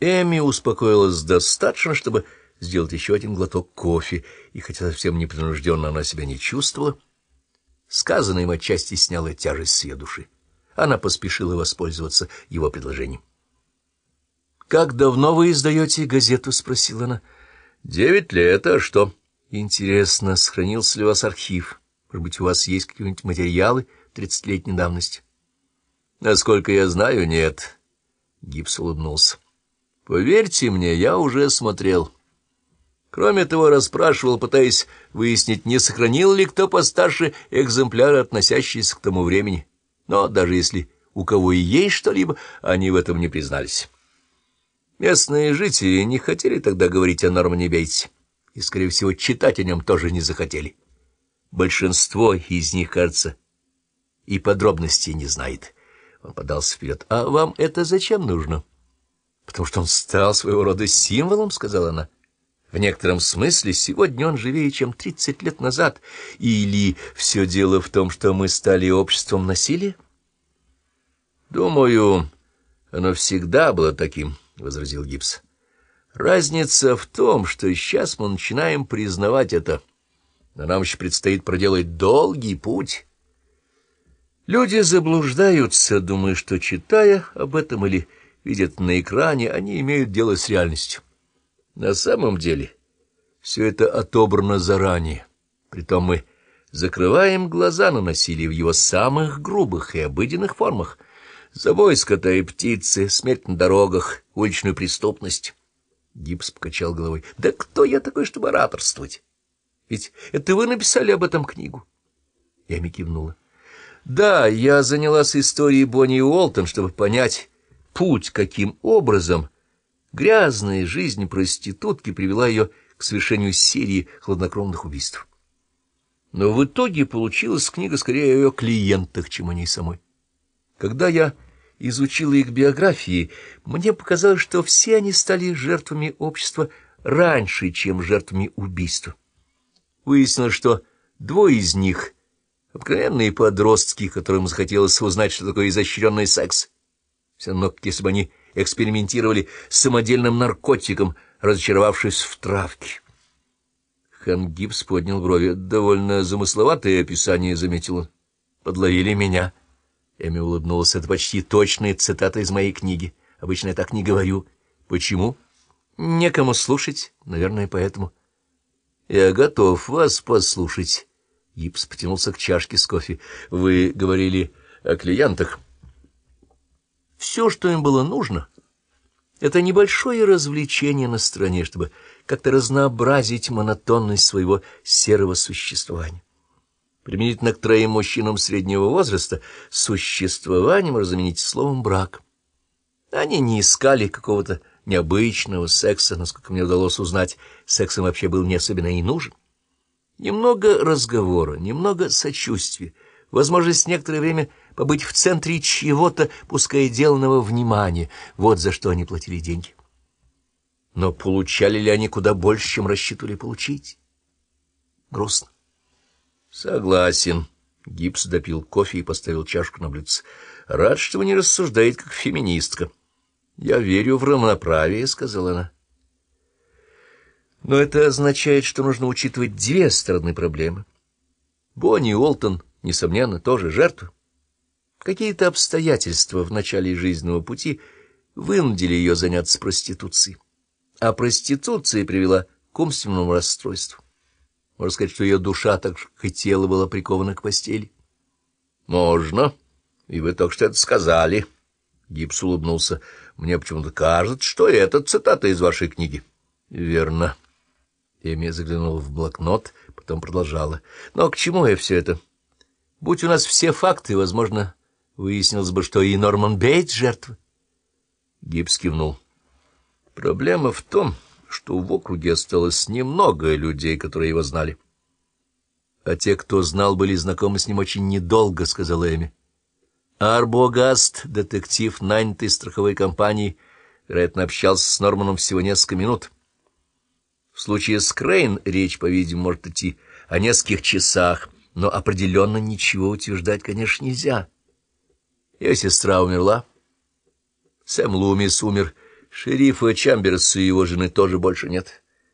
Эми успокоилась достаточно, чтобы сделать еще один глоток кофе, и хотя совсем непринужденно она себя не чувствовала, сказанное им отчасти сняло тяжесть с ее души. Она поспешила воспользоваться его предложением. — Как давно вы издаете газету? — спросила она. — Девять лет, а что? — Интересно, сохранился ли у вас архив? Может быть, у вас есть какие-нибудь материалы тридцатилетней давности? — Насколько я знаю, нет. Гипс улыбнулся. — Поверьте мне, я уже смотрел. Кроме того, расспрашивал, пытаясь выяснить, не сохранил ли кто постарше экземпляры, относящиеся к тому времени. Но даже если у кого и есть что-либо, они в этом не признались. Местные жители не хотели тогда говорить о Нормане Бейтсе, и, скорее всего, читать о нем тоже не захотели. Большинство из них, кажется, и подробностей не знает. Он подался вперед. — А вам это зачем нужно? — Потому что он стал своего рода символом, — сказала она. — В некотором смысле сегодня он живее, чем тридцать лет назад. Или все дело в том, что мы стали обществом насилия? — Думаю, оно всегда было таким, —— возразил Гипс. — Разница в том, что сейчас мы начинаем признавать это, но нам еще предстоит проделать долгий путь. Люди заблуждаются, думая, что, читая об этом или видят на экране, они имеют дело с реальностью. На самом деле все это отобрано заранее. Притом мы закрываем глаза на насилие в его самых грубых и обыденных формах. Забой скота и птицы, смерть на дорогах, уличную преступность. Гипс покачал головой. Да кто я такой, чтобы ораторствовать? Ведь это вы написали об этом книгу. Эми кивнула. Да, я занялась историей Бонни Уолтон, чтобы понять путь, каким образом грязная жизнь проститутки привела ее к совершению серии хладнокровных убийств. Но в итоге получилась книга скорее о ее клиентах, чем о ней самой. Когда я изучила их биографии, мне показалось, что все они стали жертвами общества раньше, чем жертвами убийства. Выяснилось, что двое из них — обыкновенные подростки, которым захотелось узнать, что такое изощренный секс. Все равно, если бы они экспериментировали с самодельным наркотиком, разочаровавшись в травке. Хан Гибс поднял брови. Довольно замысловатое описание, — заметил он. Подловили меня. Эми улыбнулась. Это почти точная цитата из моей книги. Обычно я так не говорю. Почему? Некому слушать, наверное, поэтому. Я готов вас послушать. Гипс потянулся к чашке с кофе. Вы говорили о клиентах. Все, что им было нужно, это небольшое развлечение на стороне, чтобы как-то разнообразить монотонность своего серого существования. Применительно к троим мужчинам среднего возраста существованием разменить словом «брак». Они не искали какого-то необычного секса, насколько мне удалось узнать, сексом вообще был не особенно и нужен. Немного разговора, немного сочувствия, возможность некоторое время побыть в центре чего-то, пускай деланного внимания. Вот за что они платили деньги. Но получали ли они куда больше, чем рассчитывали получить? Грустно. Согласен. Гипс допил кофе и поставил чашку на блюдце. Рад, что вы не рассуждаете как феминистка. Я верю в равноправие, — сказала она. Но это означает, что нужно учитывать две стороны проблемы. Бонни Уолтон, несомненно, тоже жертва. Какие-то обстоятельства в начале жизненного пути вынудили ее заняться проституцией, а проституция привела к умственному расстройству. Можно сказать, что ее душа, так же, как тело, была прикована к постели. — Можно. И вы только что это сказали. Гипс улыбнулся. — Мне почему-то кажется, что это цитата из вашей книги. — Верно. Эми заглянула в блокнот, потом продолжала. — Но к чему я все это? Будь у нас все факты, возможно, Выяснилось бы, что и Норман Бейтс — жертва. Гибс кивнул. Проблема в том, что в округе осталось немного людей, которые его знали. А те, кто знал, были знакомы с ним очень недолго, — сказала Эми. Арбогаст, детектив, нанятый страховой компанией, вероятно, общался с Норманом всего несколько минут. В случае с Крейн речь, по-видимому, может идти о нескольких часах, но определенно ничего утверждать, конечно, нельзя. Ее сестра умерла. Сэм Лумис умер Шерифа Чамберса и его жены тоже больше нет.